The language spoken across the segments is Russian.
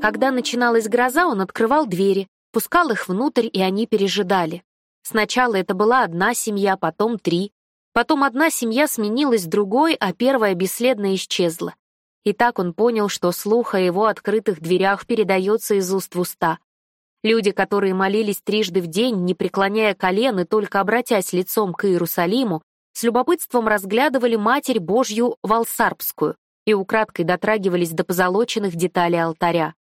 Когда начиналась гроза, он открывал двери, пускал их внутрь, и они пережидали. Сначала это была одна семья, потом три. Потом одна семья сменилась другой, а первая бесследно исчезла. И так он понял, что слух о его открытых дверях передается из уст в уста. Люди, которые молились трижды в день, не преклоняя колен и только обратясь лицом к Иерусалиму, с любопытством разглядывали Матерь Божью Валсарбскую и украдкой дотрагивались до позолоченных деталей алтаря.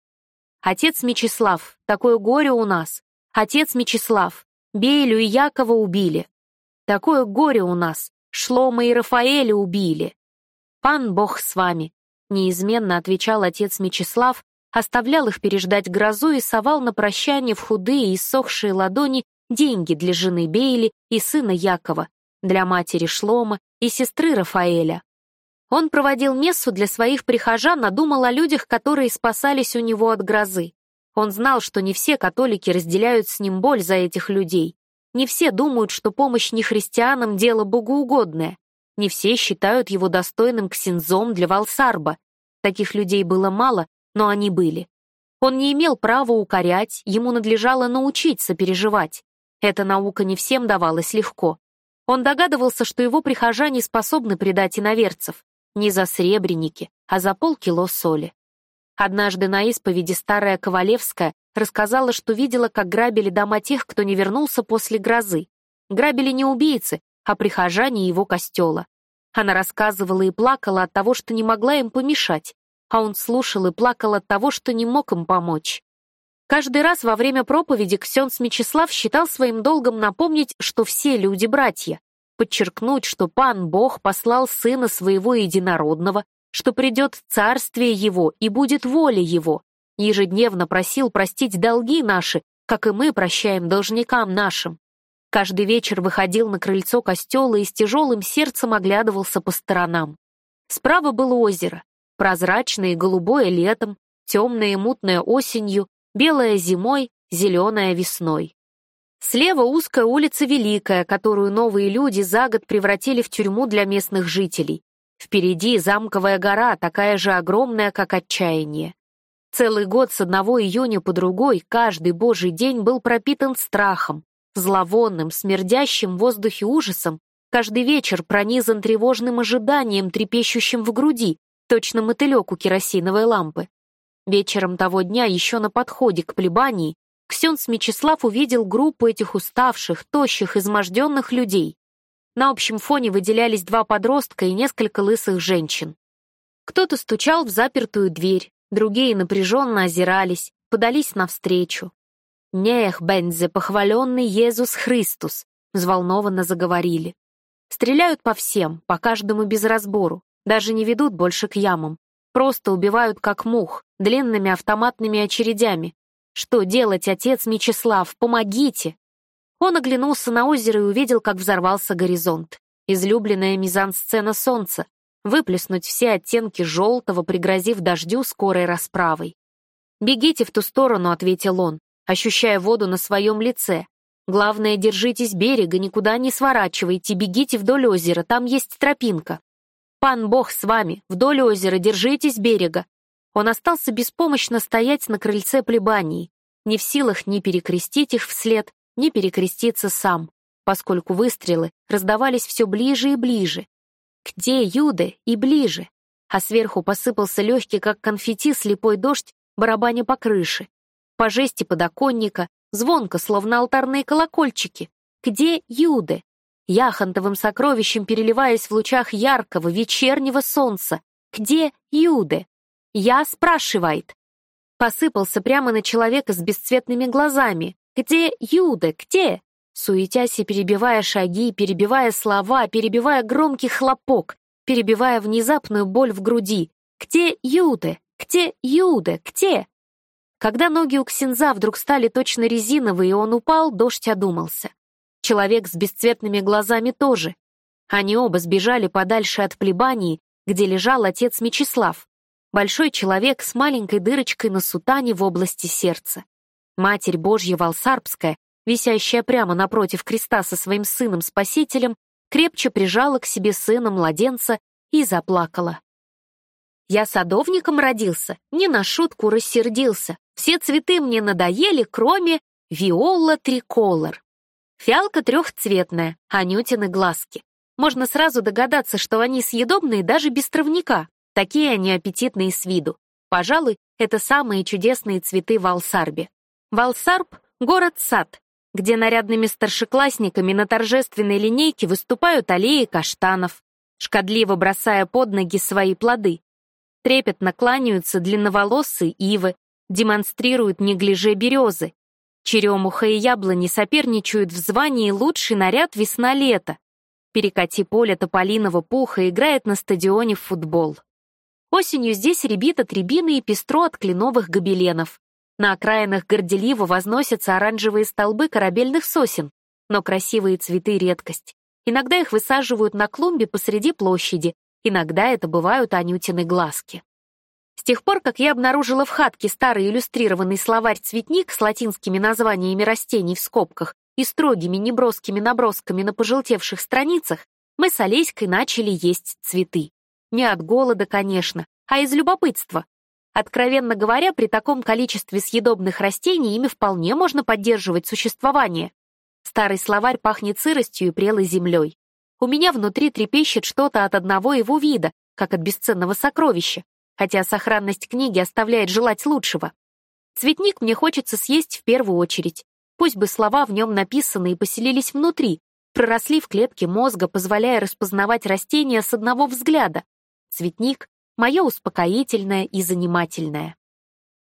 «Отец Мечислав, такое горе у нас! Отец Мечислав, Бейлю и Якова убили! Такое горе у нас! Шлома и Рафаэля убили! Пан Бог с вами!» неизменно отвечал отец Мечислав, оставлял их переждать грозу и совал на прощание в худые и сохшие ладони деньги для жены Бейли и сына Якова, для матери Шлома и сестры Рафаэля. Он проводил мессу для своих прихожан, а думал о людях, которые спасались у него от грозы. Он знал, что не все католики разделяют с ним боль за этих людей. Не все думают, что помощь нехристианам — дело богоугодное. Не все считают его достойным ксензом для Валсарба. Таких людей было мало, но они были. Он не имел права укорять, ему надлежало научиться переживать. Эта наука не всем давалась легко. Он догадывался, что его прихожане способны предать иноверцев, не за сребреники, а за полкило соли. Однажды на исповеди старая Ковалевская рассказала, что видела, как грабили дома тех, кто не вернулся после грозы. Грабили не убийцы, а прихожане его костела. Она рассказывала и плакала от того, что не могла им помешать, а он слушал и плакал от того, что не мог им помочь. Каждый раз во время проповеди Ксенс Мечислав считал своим долгом напомнить, что все люди — братья, подчеркнуть, что Пан Бог послал Сына Своего Единородного, что придет Царствие Его и будет воля Его. Ежедневно просил простить долги наши, как и мы прощаем должникам нашим. Каждый вечер выходил на крыльцо костела и с тяжелым сердцем оглядывался по сторонам. Справа было озеро, прозрачное и голубое летом, темное и мутное осенью, белое зимой, зеленое весной. Слева узкая улица Великая, которую новые люди за год превратили в тюрьму для местных жителей. Впереди замковая гора, такая же огромная, как отчаяние. Целый год с одного июня по другой, каждый божий день был пропитан страхом, зловонным, смердящим в воздухе ужасом, каждый вечер пронизан тревожным ожиданием, трепещущим в груди, точно мотылек у керосиновой лампы. Вечером того дня, еще на подходе к плебании, Ксенс Мечислав увидел группу этих уставших, тощих, изможденных людей. На общем фоне выделялись два подростка и несколько лысых женщин. Кто-то стучал в запертую дверь, другие напряженно озирались, подались навстречу. «Нех, Бензе, похваленный Иисус Христус!» взволнованно заговорили. Стреляют по всем, по каждому без разбору, даже не ведут больше к ямам. Просто убивают как мух, длинными автоматными очередями, «Что делать, отец Мечислав? Помогите!» Он оглянулся на озеро и увидел, как взорвался горизонт. Излюбленная мизансцена солнца. Выплеснуть все оттенки желтого, пригрозив дождю скорой расправой. «Бегите в ту сторону», — ответил он, ощущая воду на своем лице. «Главное, держитесь берега, никуда не сворачивайте, бегите вдоль озера, там есть тропинка». «Пан Бог с вами, вдоль озера, держитесь берега. Он остался беспомощно стоять на крыльце плебании, не в силах ни перекрестить их вслед, ни перекреститься сам, поскольку выстрелы раздавались все ближе и ближе. Где Юды и ближе? А сверху посыпался легкий, как конфетти, слепой дождь, барабаня по крыше. По жести подоконника, звонко, словно алтарные колокольчики. Где Юды? Яхонтовым сокровищем переливаясь в лучах яркого вечернего солнца. Где Юды? «Я спрашивает». Посыпался прямо на человека с бесцветными глазами. «Где Юда? Где?» Суетясь и перебивая шаги, перебивая слова, перебивая громкий хлопок, перебивая внезапную боль в груди. «Где Юда? Где Юда? Где?» Когда ноги у Ксенза вдруг стали точно резиновые, и он упал, дождь одумался. Человек с бесцветными глазами тоже. Они оба сбежали подальше от плебании, где лежал отец Мечислав. Большой человек с маленькой дырочкой на сутане в области сердца. Матерь Божья Волсарбская висящая прямо напротив креста со своим сыном-спасителем, крепче прижала к себе сына младенца и заплакала. Я садовником родился, не на шутку рассердился. Все цветы мне надоели, кроме виола триколор. Фиалка трехцветная, анютины глазки. Можно сразу догадаться, что они съедобные даже без травника. Такие они аппетитные с виду. Пожалуй, это самые чудесные цветы в Алсарбе. Валсарб — город-сад, где нарядными старшеклассниками на торжественной линейке выступают аллеи каштанов, шкодливо бросая под ноги свои плоды. Трепетно кланяются длинноволосые ивы, демонстрируют неглиже березы. Черемуха и яблони соперничают в звании лучший наряд весна-лето. Перекати поле тополиного пуха играет на стадионе в футбол. Осенью здесь рябит от рябины и пестро от кленовых гобеленов. На окраинах горделиво возносятся оранжевые столбы корабельных сосен, но красивые цветы — редкость. Иногда их высаживают на клумбе посреди площади, Иногда это бывают Анютины глазки. С тех пор, как я обнаружила в хатке старый иллюстрированный словарь-цветник с латинскими названиями растений в скобках и строгими неброскими набросками на пожелтевших страницах, мы с Олеськой начали есть цветы. Не от голода, конечно, а из любопытства. Откровенно говоря, при таком количестве съедобных растений ими вполне можно поддерживать существование. Старый словарь пахнет сыростью и прелой землей. У меня внутри трепещет что-то от одного его вида, как от бесценного сокровища, хотя сохранность книги оставляет желать лучшего. Цветник мне хочется съесть в первую очередь. Пусть бы слова в нем написаны и поселились внутри, проросли в клетке мозга, позволяя распознавать растения с одного взгляда. Цветник — мое успокоительное и занимательное.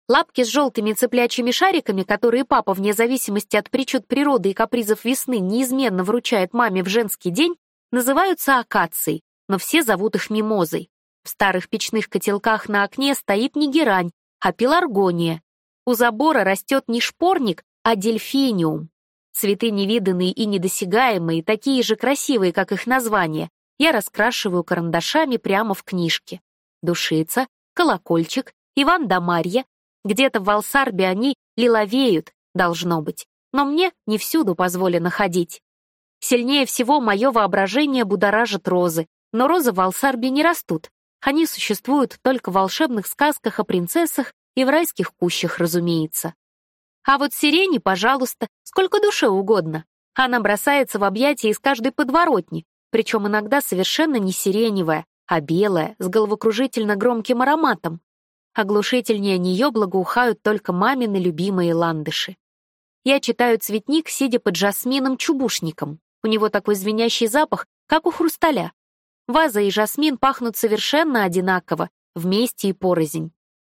Лапки с желтыми цыплячьими шариками, которые папа, вне зависимости от причуд природы и капризов весны, неизменно вручает маме в женский день, называются акацией, но все зовут их мимозой. В старых печных котелках на окне стоит не герань, а пеларгония. У забора растет не шпорник, а дельфиниум. Цветы невиданные и недосягаемые, такие же красивые, как их название, я раскрашиваю карандашами прямо в книжке. Душица, колокольчик, Иван да Марья. Где-то в Валсарбе они лиловеют, должно быть. Но мне не всюду позволено ходить. Сильнее всего мое воображение будоражит розы, но розы в Алсарбе не растут. Они существуют только в волшебных сказках о принцессах и в райских кущах, разумеется. А вот сирени, пожалуйста, сколько душе угодно. Она бросается в объятия из каждой подворотни, причем иногда совершенно не сиреневая, а белая, с головокружительно громким ароматом. Оглушительнее нее благоухают только мамины любимые ландыши. Я читаю цветник, сидя под жасмином-чубушником. У него такой звенящий запах, как у хрусталя. Ваза и жасмин пахнут совершенно одинаково, вместе и порознь.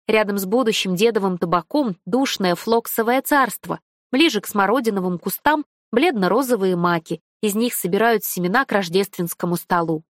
Рядом с будущим дедовым табаком душное флоксовое царство. Ближе к смородиновым кустам бледно-розовые маки, из них собирают семена к рождественскому столу.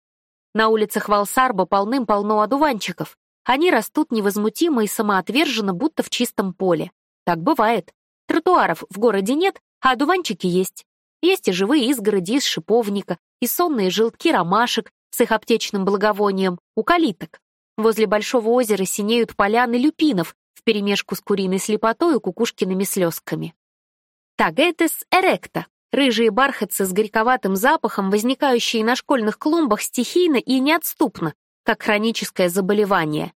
На улицах Валсарба полным-полно одуванчиков. Они растут невозмутимо и самоотверженно, будто в чистом поле. Так бывает. Тротуаров в городе нет, а одуванчики есть. Есть и живые изгороди из шиповника, и сонные желтки ромашек с их аптечным благовонием, у калиток. Возле большого озера синеют поляны люпинов вперемешку с куриной слепотой и кукушкиными слезками. Тагетес эректа — рыжие бархатцы с горьковатым запахом, возникающие на школьных клумбах стихийно и неотступно, как хроническое заболевание.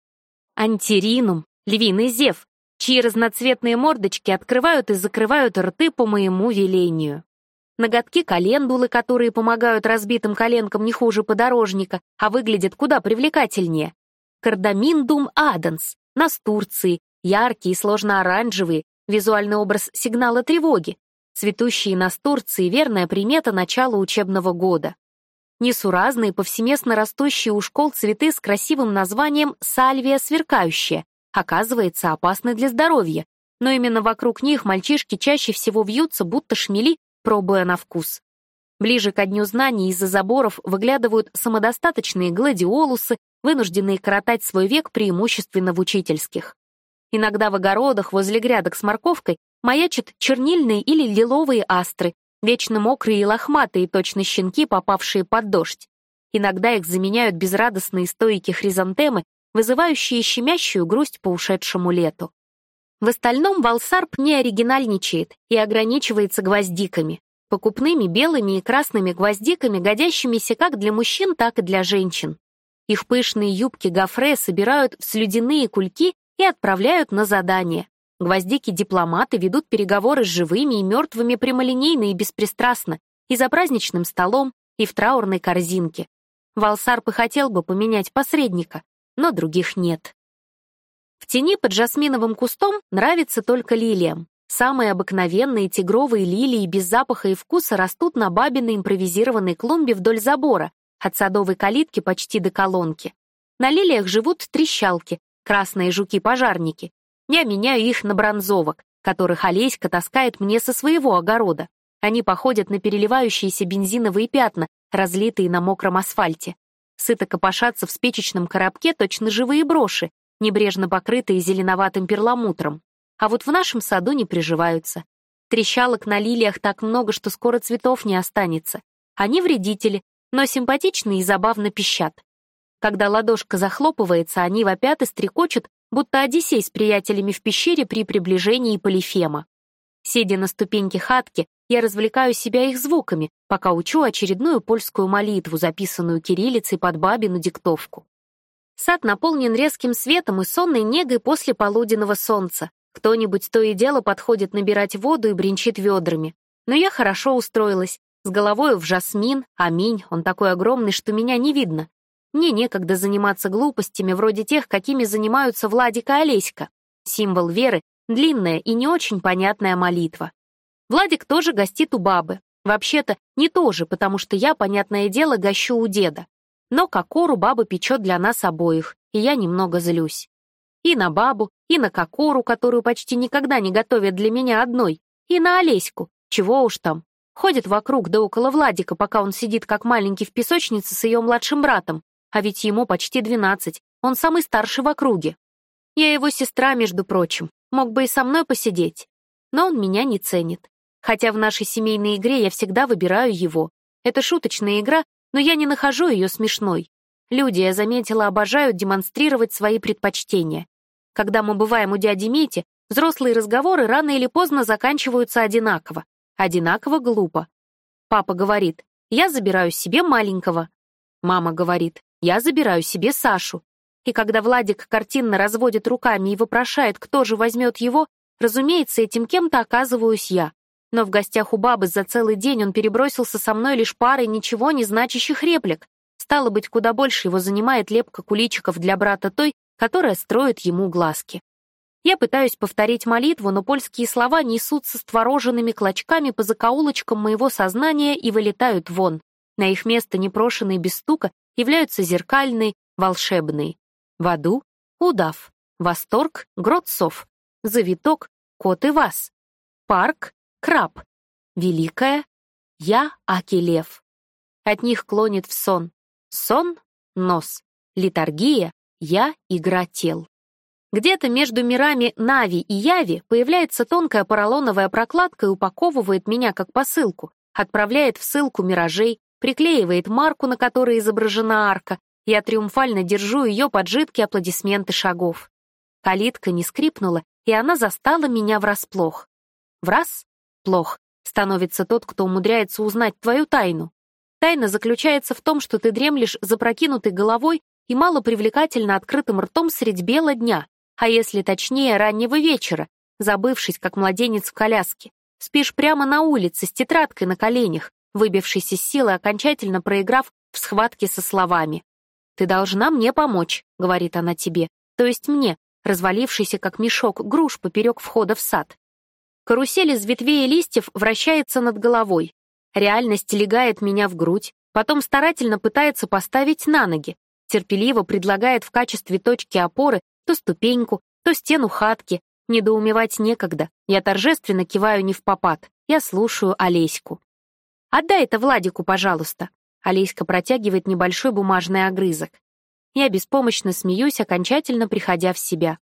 Антиринум — львиный зев, чьи разноцветные мордочки открывают и закрывают рты по моему велению ноготки календулы, которые помогают разбитым коленкам не хуже подорожника, а выглядят куда привлекательнее. Кардаминдум аденс, настурции, яркие сложно-оранжевые, визуальный образ сигнала тревоги. Цветущие настурции — верная примета начала учебного года. Несуразные, повсеместно растущие у школ цветы с красивым названием «сальвия сверкающая» оказывается опасны для здоровья, но именно вокруг них мальчишки чаще всего вьются, будто шмели пробуя на вкус. Ближе ко дню знаний из-за заборов выглядывают самодостаточные гладиолусы, вынужденные коротать свой век преимущественно в учительских. Иногда в огородах возле грядок с морковкой маячат чернильные или лиловые астры, вечно мокрые и лохматые, точно щенки, попавшие под дождь. Иногда их заменяют безрадостные стойки хризантемы, вызывающие щемящую грусть по ушедшему лету. В остальном Валсарп не оригинальничает и ограничивается гвоздиками. Покупными белыми и красными гвоздиками, годящимися как для мужчин, так и для женщин. Их пышные юбки гофре собирают в слюдяные кульки и отправляют на задание. Гвоздики-дипломаты ведут переговоры с живыми и мертвыми прямолинейно и беспристрастно, и за праздничным столом, и в траурной корзинке. Валсарп и хотел бы поменять посредника, но других нет. Тени под жасминовым кустом нравится только лилиям. Самые обыкновенные тигровые лилии без запаха и вкуса растут на бабиной импровизированной клумбе вдоль забора, от садовой калитки почти до колонки. На лилиях живут трещалки, красные жуки-пожарники, я меняю их на бронзовок, которых Олеська таскает мне со своего огорода. Они походят на переливающиеся бензиновые пятна, разлитые на мокром асфальте. Сыто копошатся в спичечном коробке точно живые броши, небрежно покрытые зеленоватым перламутром. А вот в нашем саду не приживаются. Трещалок на лилиях так много, что скоро цветов не останется. Они вредители, но симпатичны и забавно пищат. Когда ладошка захлопывается, они вопят и стрекочут, будто Одиссей с приятелями в пещере при приближении Полифема. Сидя на ступеньке хатки, я развлекаю себя их звуками, пока учу очередную польскую молитву, записанную кириллицей под бабину диктовку. Сад наполнен резким светом и сонной негой после полуденного солнца. Кто-нибудь то и дело подходит набирать воду и бренчит ведрами. Но я хорошо устроилась, с головой в жасмин, аминь, он такой огромный, что меня не видно. Мне некогда заниматься глупостями, вроде тех, какими занимаются Владик и Олеська. Символ веры — длинная и не очень понятная молитва. Владик тоже гостит у бабы. Вообще-то не тоже, потому что я, понятное дело, гощу у деда. Но кокору баба печет для нас обоих, и я немного злюсь. И на бабу, и на кокору, которую почти никогда не готовят для меня одной, и на Олеську, чего уж там. Ходит вокруг да около Владика, пока он сидит как маленький в песочнице с ее младшим братом, а ведь ему почти двенадцать, он самый старший в округе. Я его сестра, между прочим, мог бы и со мной посидеть. Но он меня не ценит. Хотя в нашей семейной игре я всегда выбираю его. Это шуточная игра, но я не нахожу ее смешной. Люди, я заметила, обожают демонстрировать свои предпочтения. Когда мы бываем у дяди Мити, взрослые разговоры рано или поздно заканчиваются одинаково. Одинаково глупо. Папа говорит, я забираю себе маленького. Мама говорит, я забираю себе Сашу. И когда Владик картинно разводит руками и вопрошает, кто же возьмет его, разумеется, этим кем-то оказываюсь я. Но в гостях у бабы за целый день он перебросился со мной лишь парой ничего не значащих реплик. Стало быть, куда больше его занимает лепка куличиков для брата той, которая строит ему глазки. Я пытаюсь повторить молитву, но польские слова несутся с твороженными клочками по закоулочкам моего сознания и вылетают вон. На их место, непрошенные без стука, являются зеркальные, волшебные. В аду — удав, восторг — гротцов, завиток — кот и вас, парк — краб, великая — я Акелев. От них клонит в сон. Сон — нос, литургия — я игра тел. Где-то между мирами Нави и Яви появляется тонкая поролоновая прокладка и упаковывает меня как посылку, отправляет в ссылку миражей, приклеивает марку, на которой изображена арка. Я триумфально держу ее под жидкие аплодисменты шагов. Калитка не скрипнула, и она застала меня врасплох. Враз? Плох. Становится тот, кто умудряется узнать твою тайну. Тайна заключается в том, что ты дремлешь запрокинутой головой и мало привлекательно открытым ртом средь бела дня, а если точнее, раннего вечера, забывшись, как младенец в коляске. Спишь прямо на улице с тетрадкой на коленях, выбившись из силы, окончательно проиграв в схватке со словами. «Ты должна мне помочь», — говорит она тебе, то есть мне, развалившийся как мешок груш поперек входа в сад. Карусель из ветвей и листьев вращается над головой. Реальность легает меня в грудь, потом старательно пытается поставить на ноги, терпеливо предлагает в качестве точки опоры то ступеньку, то стену хатки. Недоумевать некогда. Я торжественно киваю не в попад. Я слушаю Олеську. «Отдай это Владику, пожалуйста». Алейска протягивает небольшой бумажный огрызок. Я беспомощно смеюсь, окончательно приходя в себя.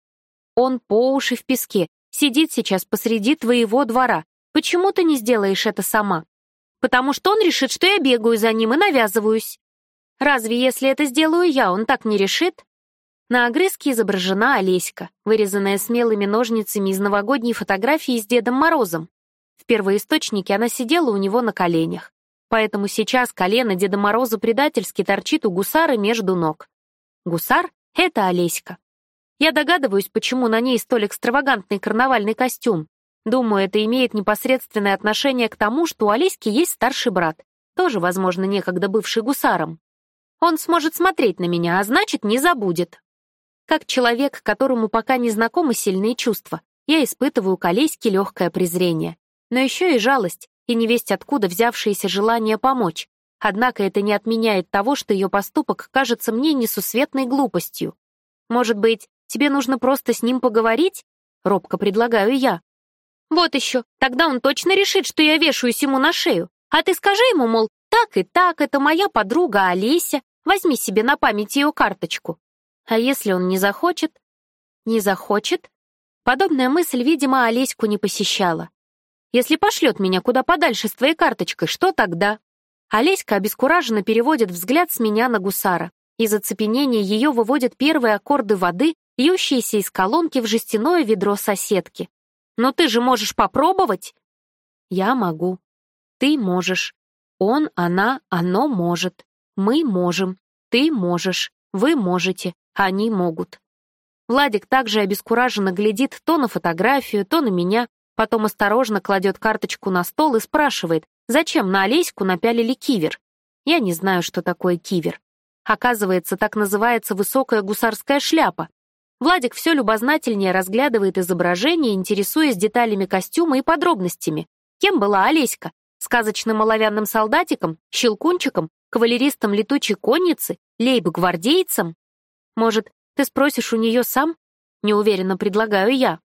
Он по уши в песке, сидит сейчас посреди твоего двора. Почему ты не сделаешь это сама? Потому что он решит, что я бегаю за ним и навязываюсь. Разве если это сделаю я, он так не решит? На огрызке изображена Олеська, вырезанная смелыми ножницами из новогодней фотографии с Дедом Морозом. В первоисточнике она сидела у него на коленях. Поэтому сейчас колено Деда Мороза предательски торчит у гусара между ног. Гусар — это Олеська. Я догадываюсь, почему на ней столь экстравагантный карнавальный костюм. Думаю, это имеет непосредственное отношение к тому, что у Олеськи есть старший брат, тоже, возможно, некогда бывший гусаром. Он сможет смотреть на меня, а значит, не забудет. Как человек, которому пока не знакомы сильные чувства, я испытываю к Олеське легкое презрение, но еще и жалость, и невесть откуда взявшееся желание помочь. Однако это не отменяет того, что ее поступок кажется мне несусветной глупостью. Может быть, тебе нужно просто с ним поговорить? Робко предлагаю я. Вот еще, тогда он точно решит, что я вешаюсь ему на шею. А ты скажи ему, мол, так и так, это моя подруга Олеся, возьми себе на память ее карточку. А если он не захочет? Не захочет? Подобная мысль, видимо, Олеську не посещала. Если пошлет меня куда подальше с твоей карточкой, что тогда?» Олеська обескураженно переводит взгляд с меня на гусара. Из оцепенения ее выводят первые аккорды воды, льющиеся из колонки в жестяное ведро соседки. «Но ты же можешь попробовать?» «Я могу. Ты можешь. Он, она, оно может. Мы можем. Ты можешь. Вы можете. Они могут». Владик также обескураженно глядит то на фотографию, то на меня, Потом осторожно кладет карточку на стол и спрашивает, зачем на Олеську напялили кивер. Я не знаю, что такое кивер. Оказывается, так называется высокая гусарская шляпа. Владик все любознательнее разглядывает изображение, интересуясь деталями костюма и подробностями. Кем была Олеська? Сказочным оловянным солдатиком, щелкунчиком, кавалеристом летучей конницы, лейб-гвардейцем? Может, ты спросишь у нее сам? Неуверенно предлагаю я.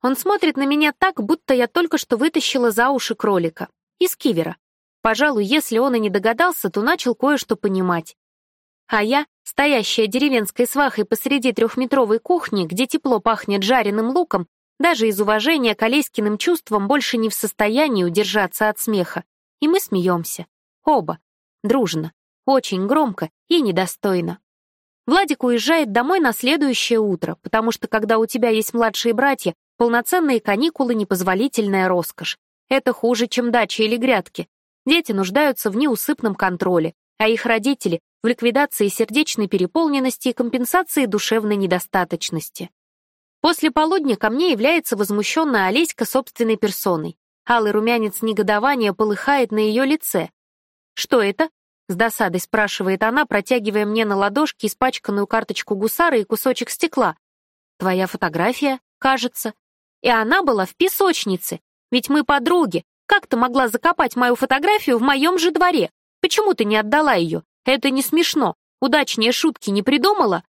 Он смотрит на меня так, будто я только что вытащила за уши кролика. Из кивера. Пожалуй, если он и не догадался, то начал кое-что понимать. А я, стоящая деревенской свахой посреди трехметровой кухни, где тепло пахнет жареным луком, даже из уважения к Олеськиным чувствам больше не в состоянии удержаться от смеха. И мы смеемся. Оба. Дружно. Очень громко и недостойно. Владик уезжает домой на следующее утро, потому что когда у тебя есть младшие братья, Полноценные каникулы — непозволительная роскошь. Это хуже, чем дача или грядки. Дети нуждаются в неусыпном контроле, а их родители — в ликвидации сердечной переполненности и компенсации душевной недостаточности. После полудня ко мне является возмущенная Олеська собственной персоной. Алый румянец негодования полыхает на ее лице. «Что это?» — с досадой спрашивает она, протягивая мне на ладошки испачканную карточку гусара и кусочек стекла. «Твоя фотография, кажется», и она была в песочнице. Ведь мы подруги. Как ты могла закопать мою фотографию в моем же дворе? Почему ты не отдала ее? Это не смешно. Удачнее шутки не придумала?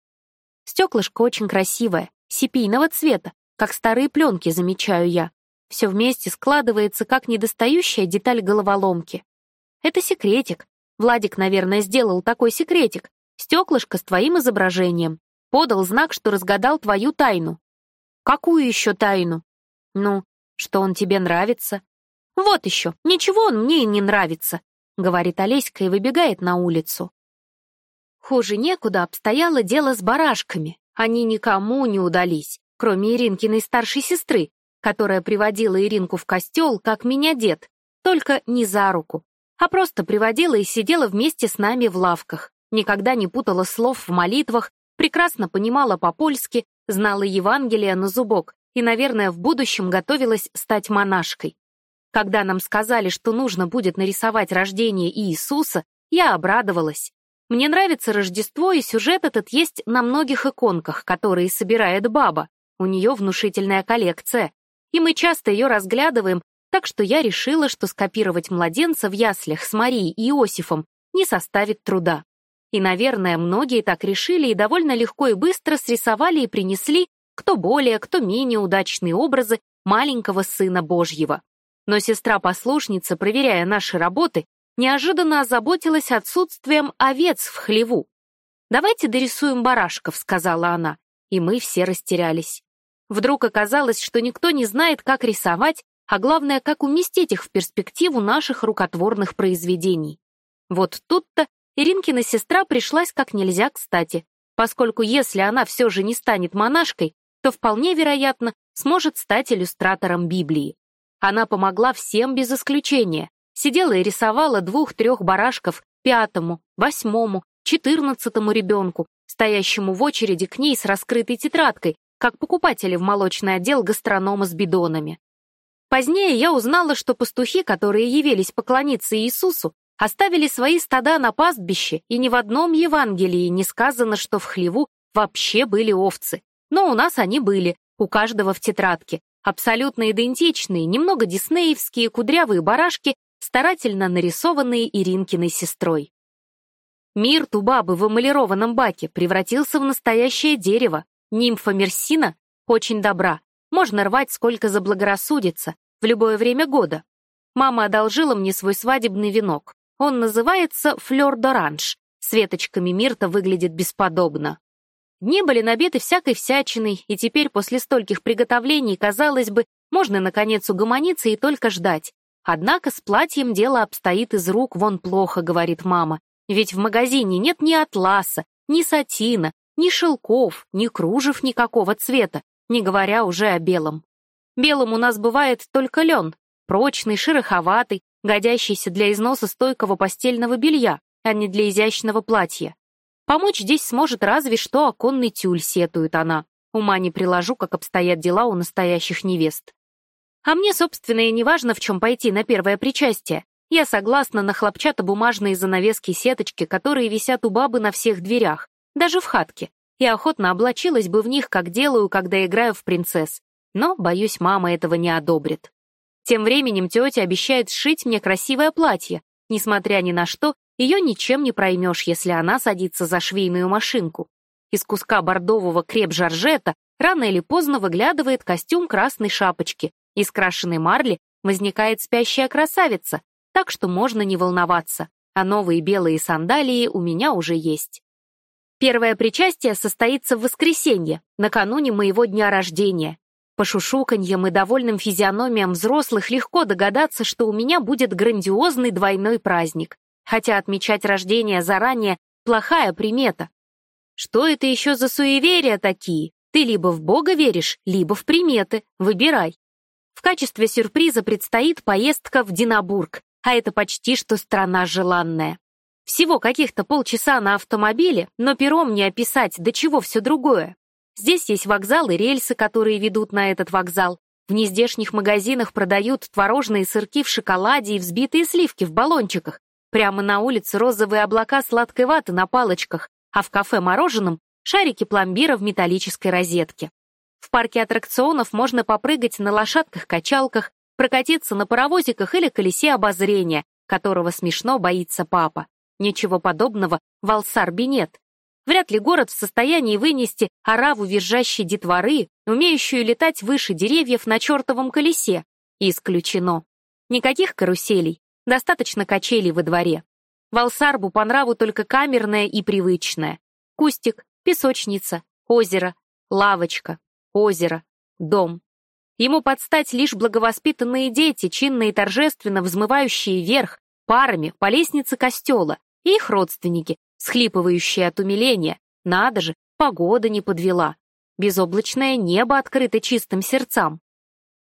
Стеклышко очень красивое, сепийного цвета, как старые пленки, замечаю я. Все вместе складывается, как недостающая деталь головоломки. Это секретик. Владик, наверное, сделал такой секретик. Стеклышко с твоим изображением. Подал знак, что разгадал твою тайну. Какую еще тайну? Ну, что он тебе нравится. Вот еще, ничего он мне и не нравится, говорит Олеська и выбегает на улицу. Хуже некуда обстояло дело с барашками. Они никому не удались, кроме Иринкиной старшей сестры, которая приводила Иринку в костел, как меня дед, только не за руку, а просто приводила и сидела вместе с нами в лавках, никогда не путала слов в молитвах, прекрасно понимала по-польски, знала Евангелие на зубок и, наверное, в будущем готовилась стать монашкой. Когда нам сказали, что нужно будет нарисовать рождение Иисуса, я обрадовалась. Мне нравится Рождество, и сюжет этот есть на многих иконках, которые собирает баба. У нее внушительная коллекция. И мы часто ее разглядываем, так что я решила, что скопировать младенца в яслях с Марией и Иосифом не составит труда. И, наверное, многие так решили и довольно легко и быстро срисовали и принесли кто более, кто менее удачные образы маленького сына Божьего. Но сестра-послушница, проверяя наши работы, неожиданно озаботилась отсутствием овец в хлеву. «Давайте дорисуем барашков», — сказала она, и мы все растерялись. Вдруг оказалось, что никто не знает, как рисовать, а главное, как уместить их в перспективу наших рукотворных произведений. Вот тут-то Иринкина сестра пришлась как нельзя кстати. поскольку если она все же не станет монашкой, то вполне вероятно сможет стать иллюстратором Библии. Она помогла всем без исключения, сидела и рисовала двух-трех барашков пятому, восьмому, четырнадцатому ребенку, стоящему в очереди к ней с раскрытой тетрадкой, как покупатели в молочный отдел гастронома с бидонами. Позднее я узнала, что пастухи, которые явились поклониться Иисусу, оставили свои стада на пастбище, и ни в одном Евангелии не сказано, что в хлеву вообще были овцы. Но у нас они были, у каждого в тетрадке, абсолютно идентичные, немного диснеевские кудрявые барашки, старательно нарисованные Иринкиной сестрой. Мир Тубабы в эмалированном баке превратился в настоящее дерево. Нимфа Мерсина очень добра. Можно рвать сколько заблагорассудится, в любое время года. Мама одолжила мне свой свадебный венок. Он называется «Флёр d'Оранж». С веточками мирта выглядит бесподобно. Дни были набиты всякой всячиной, и теперь после стольких приготовлений, казалось бы, можно наконец угомониться и только ждать. Однако с платьем дело обстоит из рук вон плохо, говорит мама. Ведь в магазине нет ни атласа, ни сатина, ни шелков, ни кружев никакого цвета, не говоря уже о белом. Белым у нас бывает только лен, прочный, шероховатый, годящийся для износа стойкого постельного белья, а не для изящного платья. Помочь здесь сможет разве что оконный тюль, сетует она. Ума не приложу, как обстоят дела у настоящих невест. А мне, собственно, и не важно, в чем пойти на первое причастие. Я согласна на хлопчатобумажные занавески-сеточки, которые висят у бабы на всех дверях, даже в хатке, и охотно облачилась бы в них, как делаю, когда играю в принцесс. Но, боюсь, мама этого не одобрит. Тем временем тетя обещает сшить мне красивое платье. Несмотря ни на что, ее ничем не проймешь, если она садится за швейную машинку. Из куска бордового креп-жаржета рано или поздно выглядывает костюм красной шапочки. Из крашеной марли возникает спящая красавица, так что можно не волноваться, а новые белые сандалии у меня уже есть. Первое причастие состоится в воскресенье, накануне моего дня рождения. По шушуканьям и довольным физиономиям взрослых легко догадаться, что у меня будет грандиозный двойной праздник, хотя отмечать рождение заранее — плохая примета. Что это еще за суеверия такие? Ты либо в Бога веришь, либо в приметы, выбирай. В качестве сюрприза предстоит поездка в Динабург, а это почти что страна желанная. Всего каких-то полчаса на автомобиле, но пером не описать, до чего все другое. Здесь есть вокзал и рельсы, которые ведут на этот вокзал. В нездешних магазинах продают творожные сырки в шоколаде и взбитые сливки в баллончиках. Прямо на улице розовые облака сладкой ваты на палочках, а в кафе мороженом шарики пломбира в металлической розетке. В парке аттракционов можно попрыгать на лошадках-качалках, прокатиться на паровозиках или колесе обозрения, которого смешно боится папа. Ничего подобного в Алсарбе нет. Вряд ли город в состоянии вынести ораву визжащей детворы, умеющую летать выше деревьев на чертовом колесе. исключено. Никаких каруселей, достаточно качелей во дворе. Валсарбу по нраву только камерное и привычное. Кустик, песочница, озеро, лавочка, озеро, дом. Ему подстать лишь благовоспитанные дети, чинно и торжественно взмывающие вверх, парами по лестнице костела, и их родственники, схлипывающие от умиления. Надо же, погода не подвела. Безоблачное небо открыто чистым сердцам.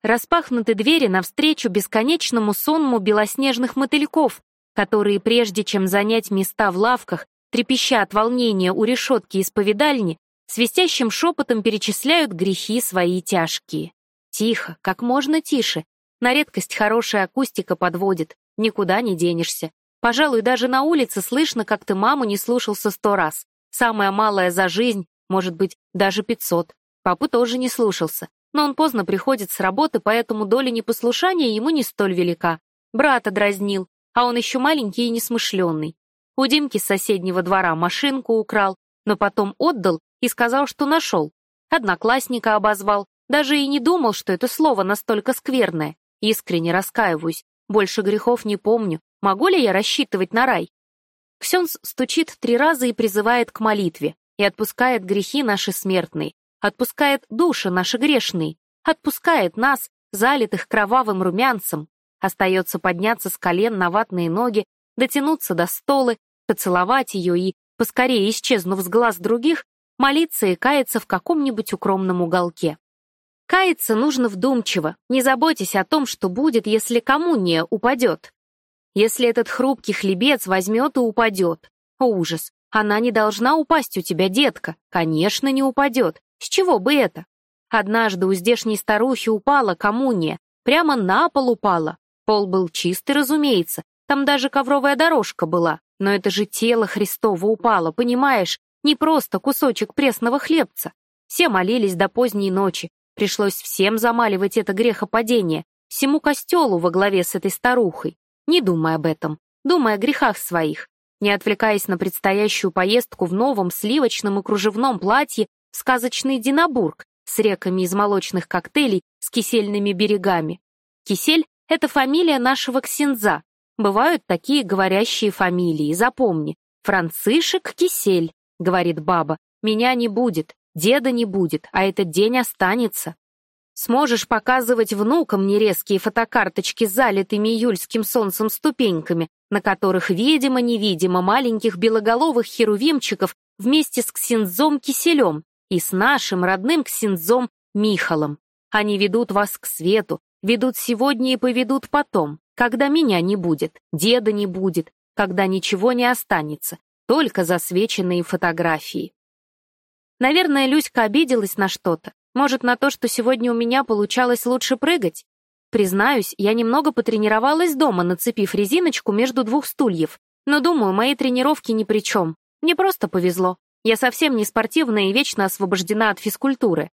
Распахнуты двери навстречу бесконечному сонму белоснежных мотыльков, которые, прежде чем занять места в лавках, трепеща от волнения у решетки исповедальни, свистящим шепотом перечисляют грехи свои тяжкие. Тихо, как можно тише. На редкость хорошая акустика подводит, никуда не денешься. Пожалуй, даже на улице слышно, как ты маму не слушался сто раз. Самая малая за жизнь, может быть, даже пятьсот. Папу тоже не слушался, но он поздно приходит с работы, поэтому доля непослушания ему не столь велика. Брата дразнил, а он еще маленький и несмышленный. У Димки с соседнего двора машинку украл, но потом отдал и сказал, что нашел. Одноклассника обозвал, даже и не думал, что это слово настолько скверное. Искренне раскаиваюсь. Больше грехов не помню. Могу ли я рассчитывать на рай? Ксенс стучит три раза и призывает к молитве. И отпускает грехи наши смертные. Отпускает души наши грешные. Отпускает нас, залитых кровавым румянцем. Остается подняться с колен на ватные ноги, дотянуться до столы, поцеловать ее и, поскорее исчезнув с глаз других, молиться и каяться в каком-нибудь укромном уголке. Каяться нужно вдумчиво, не заботясь о том, что будет, если кому не упадет. Если этот хрупкий хлебец возьмет и упадет. О, ужас, она не должна упасть у тебя, детка. Конечно, не упадет. С чего бы это? Однажды у здешней старухи упала коммуния. Прямо на пол упала. Пол был чистый, разумеется. Там даже ковровая дорожка была. Но это же тело Христово упало, понимаешь? Не просто кусочек пресного хлебца. Все молились до поздней ночи. Пришлось всем замаливать это грехопадение. Всему костелу во главе с этой старухой. Не думай об этом. Думай о грехах своих не отвлекаясь на предстоящую поездку в новом сливочном и кружевном платье сказочный Динабург с реками из молочных коктейлей с кисельными берегами. Кисель — это фамилия нашего ксенза. Бывают такие говорящие фамилии, запомни. Францишек Кисель, говорит баба. Меня не будет, деда не будет, а этот день останется. Сможешь показывать внукам нерезкие фотокарточки с залитыми июльским солнцем ступеньками, на которых, видимо-невидимо, маленьких белоголовых херувимчиков вместе с ксензом Киселем и с нашим родным ксензом Михалом. Они ведут вас к свету, ведут сегодня и поведут потом, когда меня не будет, деда не будет, когда ничего не останется, только засвеченные фотографии. Наверное, Люська обиделась на что-то, может, на то, что сегодня у меня получалось лучше прыгать? Признаюсь, я немного потренировалась дома, нацепив резиночку между двух стульев. Но, думаю, мои тренировки ни при чем. Мне просто повезло. Я совсем не спортивная и вечно освобождена от физкультуры.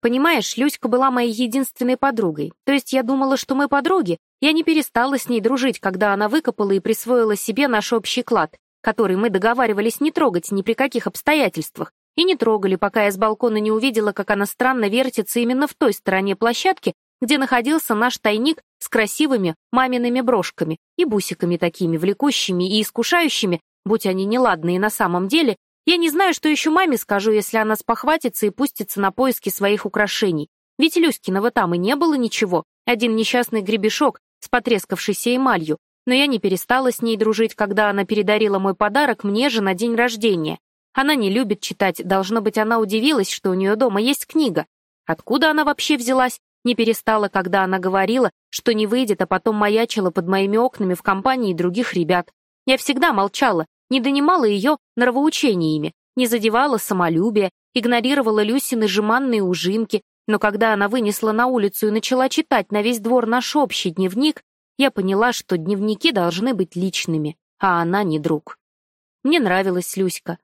Понимаешь, Люська была моей единственной подругой. То есть я думала, что мы подруги. Я не перестала с ней дружить, когда она выкопала и присвоила себе наш общий клад, который мы договаривались не трогать ни при каких обстоятельствах. И не трогали, пока я с балкона не увидела, как она странно вертится именно в той стороне площадки, где находился наш тайник с красивыми мамиными брошками и бусиками такими, влекущими и искушающими, будь они неладные на самом деле, я не знаю, что еще маме скажу, если она спохватится и пустится на поиски своих украшений. Ведь Люськиного там и не было ничего, один несчастный гребешок с потрескавшейся эмалью, но я не перестала с ней дружить, когда она передарила мой подарок мне же на день рождения. Она не любит читать, должно быть, она удивилась, что у нее дома есть книга. Откуда она вообще взялась? Не перестала, когда она говорила, что не выйдет, а потом маячила под моими окнами в компании других ребят. Я всегда молчала, не донимала ее нравоучениями, не задевала самолюбие, игнорировала Люсины жеманные ужимки, но когда она вынесла на улицу и начала читать на весь двор наш общий дневник, я поняла, что дневники должны быть личными, а она не друг. Мне нравилась Люська.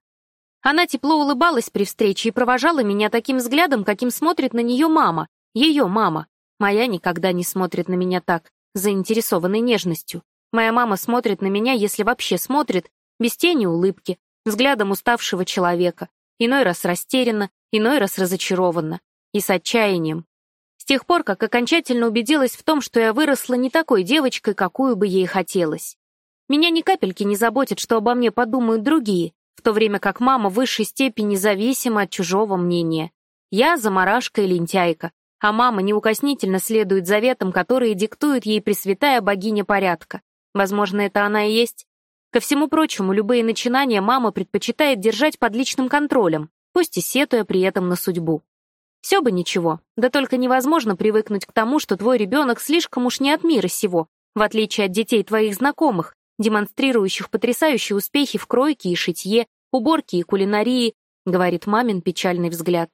Она тепло улыбалась при встрече и провожала меня таким взглядом, каким смотрит на нее мама, ее мама. Моя никогда не смотрит на меня так, заинтересованной нежностью. Моя мама смотрит на меня, если вообще смотрит, без тени улыбки, взглядом уставшего человека, иной раз растерянно, иной раз разочарованно и с отчаянием. С тех пор, как окончательно убедилась в том, что я выросла не такой девочкой, какую бы ей хотелось. Меня ни капельки не заботит, что обо мне подумают другие, в то время как мама в высшей степени зависима от чужого мнения. Я заморашка и лентяйка, а мама неукоснительно следует заветам, которые диктует ей Пресвятая Богиня Порядка. Возможно, это она и есть. Ко всему прочему, любые начинания мама предпочитает держать под личным контролем, пусть и сетуя при этом на судьбу. Все бы ничего, да только невозможно привыкнуть к тому, что твой ребенок слишком уж не от мира сего, в отличие от детей твоих знакомых, демонстрирующих потрясающие успехи в кройке и шитье, уборке и кулинарии, говорит мамин печальный взгляд.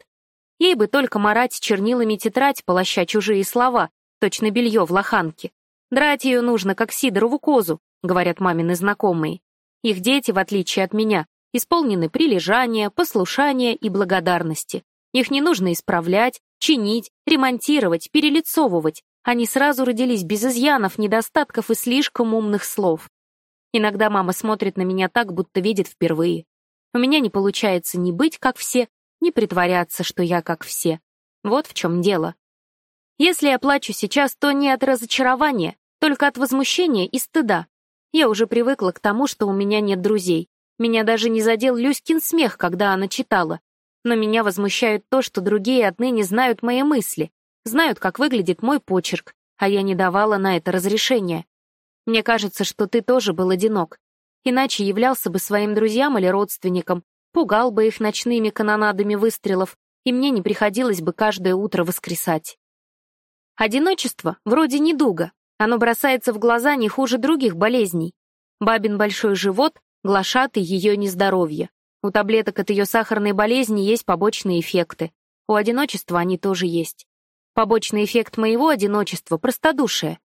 Ей бы только марать чернилами тетрадь, полоща чужие слова, точно белье в лоханке. Драть ее нужно, как Сидорову козу, говорят мамины знакомые. Их дети, в отличие от меня, исполнены прилежания, послушания и благодарности. Их не нужно исправлять, чинить, ремонтировать, перелицовывать. Они сразу родились без изъянов, недостатков и слишком умных слов. Иногда мама смотрит на меня так, будто видит впервые. У меня не получается ни быть как все, ни притворяться, что я как все. Вот в чем дело. Если я плачу сейчас, то не от разочарования, только от возмущения и стыда. Я уже привыкла к тому, что у меня нет друзей. Меня даже не задел Люськин смех, когда она читала. Но меня возмущает то, что другие отныне знают мои мысли, знают, как выглядит мой почерк, а я не давала на это разрешения. Мне кажется, что ты тоже был одинок. Иначе являлся бы своим друзьям или родственникам, пугал бы их ночными канонадами выстрелов, и мне не приходилось бы каждое утро воскресать. Одиночество вроде недуга, оно бросается в глаза не хуже других болезней. Бабин большой живот — глашатый ее нездоровье. У таблеток от ее сахарной болезни есть побочные эффекты. У одиночества они тоже есть. Побочный эффект моего одиночества — простодушие.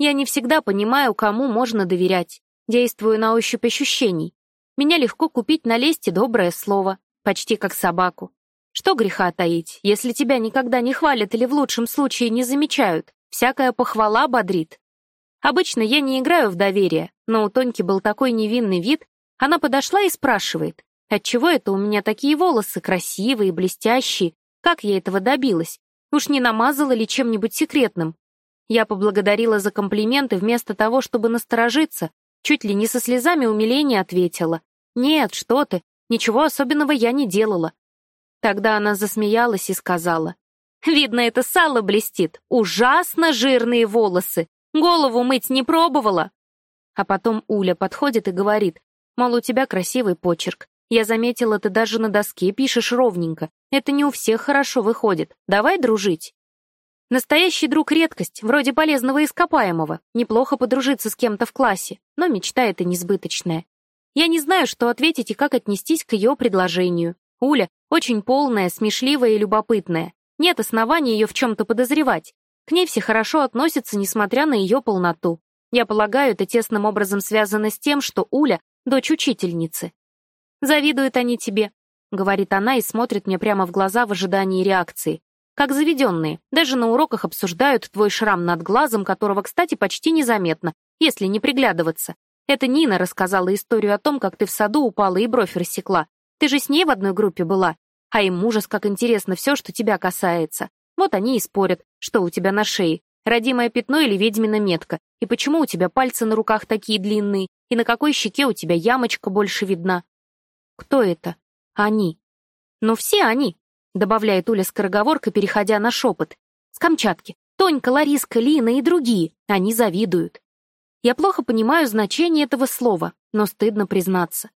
Я не всегда понимаю, кому можно доверять. Действую на ощупь ощущений. Меня легко купить на лесте доброе слово, почти как собаку. Что греха таить, если тебя никогда не хвалят или в лучшем случае не замечают? Всякая похвала бодрит. Обычно я не играю в доверие, но у Тоньки был такой невинный вид, она подошла и спрашивает, отчего это у меня такие волосы красивые, блестящие, как я этого добилась? Уж не намазала ли чем-нибудь секретным? Я поблагодарила за комплименты вместо того, чтобы насторожиться, чуть ли не со слезами умиления ответила. «Нет, что ты, ничего особенного я не делала. Тогда она засмеялась и сказала. «Видно, это сало блестит. Ужасно жирные волосы. Голову мыть не пробовала». А потом Уля подходит и говорит, мол, у тебя красивый почерк. Я заметила, ты даже на доске пишешь ровненько. Это не у всех хорошо выходит. Давай дружить. Настоящий друг — редкость, вроде полезного ископаемого. Неплохо подружиться с кем-то в классе, но мечта эта несбыточная. Я не знаю, что ответить и как отнестись к ее предложению. Уля очень полная, смешливая и любопытная. Нет оснований ее в чем-то подозревать. К ней все хорошо относятся, несмотря на ее полноту. Я полагаю, это тесным образом связано с тем, что Уля — дочь учительницы. «Завидуют они тебе», — говорит она и смотрит мне прямо в глаза в ожидании реакции. Как заведенные, даже на уроках обсуждают твой шрам над глазом, которого, кстати, почти незаметно, если не приглядываться. Это Нина рассказала историю о том, как ты в саду упала и бровь рассекла. Ты же с ней в одной группе была. А им ужас, как интересно все, что тебя касается. Вот они и спорят, что у тебя на шее, родимое пятно или ведьмина метка, и почему у тебя пальцы на руках такие длинные, и на какой щеке у тебя ямочка больше видна. Кто это? Они. Ну, все они, добавляет Уля скороговоркой, переходя на шепот. С Камчатки. Тонька, Лариска, Лина и другие. Они завидуют. Я плохо понимаю значение этого слова, но стыдно признаться.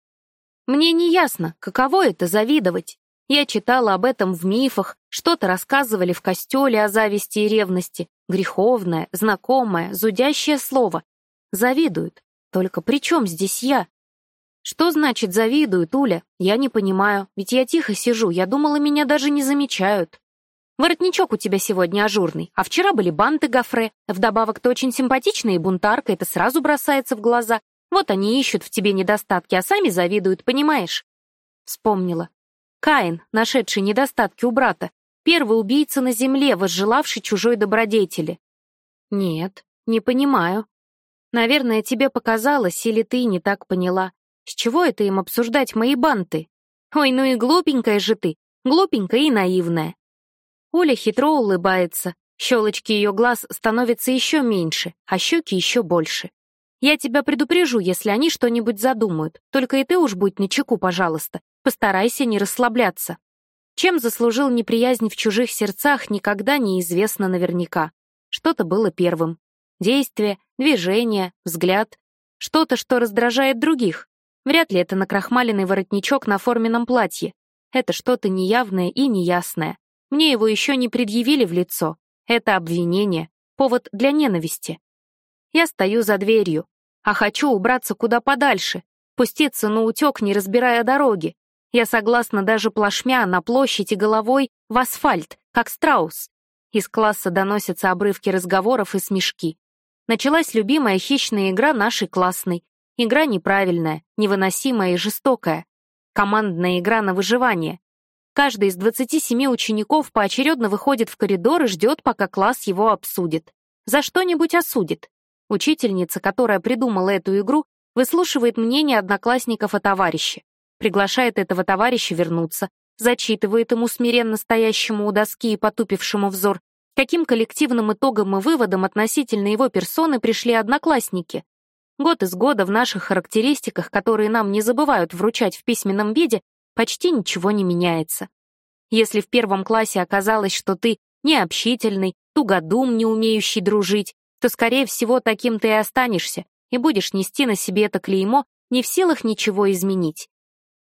Мне не ясно, каково это завидовать. Я читала об этом в мифах, что-то рассказывали в костеле о зависти и ревности. Греховное, знакомое, зудящее слово. Завидуют. Только при чем здесь я? Что значит завидуют, Уля? Я не понимаю, ведь я тихо сижу, я думала, меня даже не замечают. Воротничок у тебя сегодня ажурный, а вчера были банты гофре. Вдобавок, ты очень симпатичная и бунтарка, это сразу бросается в глаза. Вот они ищут в тебе недостатки, а сами завидуют, понимаешь? Вспомнила. Каин, нашедший недостатки у брата, первый убийца на земле, возжелавший чужой добродетели. Нет, не понимаю. Наверное, тебе показалось, или ты не так поняла. С чего это им обсуждать мои банты? Ой, ну и глупенькая же ты, глупенькая и наивная. Оля хитро улыбается, щелочки ее глаз становятся еще меньше, а щеки еще больше. Я тебя предупрежу, если они что-нибудь задумают. Только и ты уж будь начеку, пожалуйста. Постарайся не расслабляться. Чем заслужил неприязнь в чужих сердцах, никогда не известно наверняка. Что-то было первым. Действие, движение, взгляд. Что-то, что раздражает других. Вряд ли это накрахмаленный воротничок на форменном платье. Это что-то неявное и неясное. Мне его еще не предъявили в лицо. Это обвинение, повод для ненависти. Я стою за дверью, а хочу убраться куда подальше, пуститься на утек, не разбирая дороги. Я согласна даже плашмя на площади головой в асфальт, как страус. Из класса доносятся обрывки разговоров и смешки. Началась любимая хищная игра нашей классной. Игра неправильная, невыносимая и жестокая. Командная игра на выживание. Каждый из 27 учеников поочередно выходит в коридор и ждет, пока класс его обсудит. За что-нибудь осудит. Учительница, которая придумала эту игру, выслушивает мнение одноклассников о товарище, приглашает этого товарища вернуться, зачитывает ему смиренно стоящему у доски и потупившему взор, каким коллективным итогом и выводом относительно его персоны пришли одноклассники. Год из года в наших характеристиках, которые нам не забывают вручать в письменном виде, почти ничего не меняется. Если в первом классе оказалось, что ты необщительный, тугодум, не умеющий дружить, то, скорее всего, таким ты и останешься, и будешь нести на себе это клеймо, не в силах ничего изменить.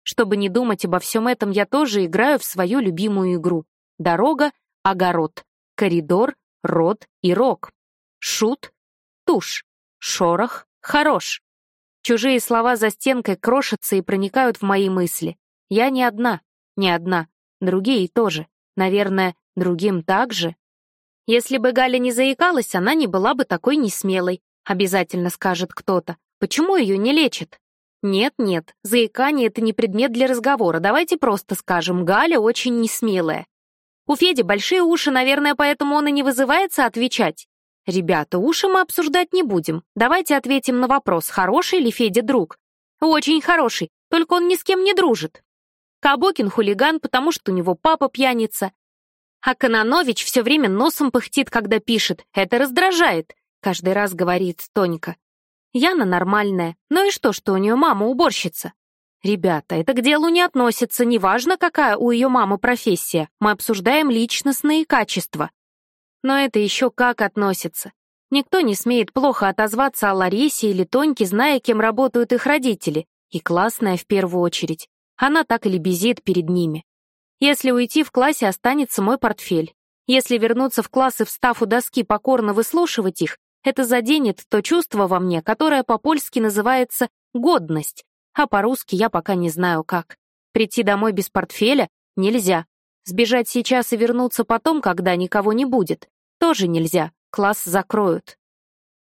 Чтобы не думать обо всем этом, я тоже играю в свою любимую игру. Дорога, огород, коридор, рот и рог. Шут, тушь, шорох, хорош. Чужие слова за стенкой крошатся и проникают в мои мысли. Я не одна, не одна. Другие тоже. Наверное, другим также. Если бы Галя не заикалась, она не была бы такой несмелой. Обязательно скажет кто-то. Почему ее не лечат? Нет-нет, заикание — это не предмет для разговора. Давайте просто скажем, Галя очень несмелая. У Феди большие уши, наверное, поэтому он и не вызывается отвечать. Ребята, уши мы обсуждать не будем. Давайте ответим на вопрос, хороший ли Федя друг. Очень хороший, только он ни с кем не дружит. Кабокин хулиган, потому что у него папа пьяница. А Кононович все время носом пыхтит, когда пишет. Это раздражает, каждый раз говорит Тонька. Яна нормальная. Ну и что, что у нее мама уборщица? Ребята, это к делу не относится, неважно, какая у ее мамы профессия. Мы обсуждаем личностные качества. Но это еще как относится. Никто не смеет плохо отозваться о Ларисе или Тоньке, зная, кем работают их родители. И классная в первую очередь. Она так и лебезит перед ними. Если уйти в классе, останется мой портфель. Если вернуться в класс и встав у доски покорно выслушивать их, это заденет то чувство во мне, которое по-польски называется «годность», а по-русски я пока не знаю как. Прийти домой без портфеля нельзя. Сбежать сейчас и вернуться потом, когда никого не будет, тоже нельзя, класс закроют.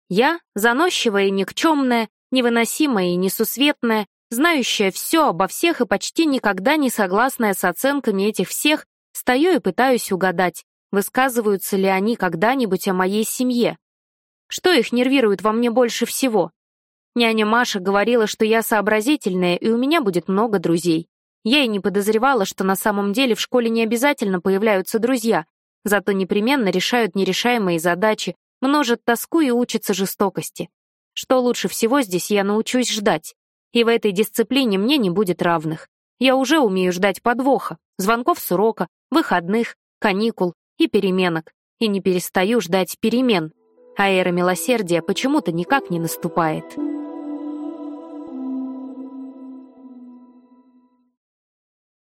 Я, заносчивая и никчемная, невыносимая и несусветная, знающая все обо всех и почти никогда не согласная с оценками этих всех, стою и пытаюсь угадать, высказываются ли они когда-нибудь о моей семье. Что их нервирует во мне больше всего? Няня Маша говорила, что я сообразительная, и у меня будет много друзей. Я и не подозревала, что на самом деле в школе не обязательно появляются друзья, зато непременно решают нерешаемые задачи, множат тоску и учатся жестокости. Что лучше всего здесь я научусь ждать. И в этой дисциплине мне не будет равных. Я уже умею ждать подвоха, звонков с урока, выходных, каникул и переменок. И не перестаю ждать перемен. А эра милосердия почему-то никак не наступает.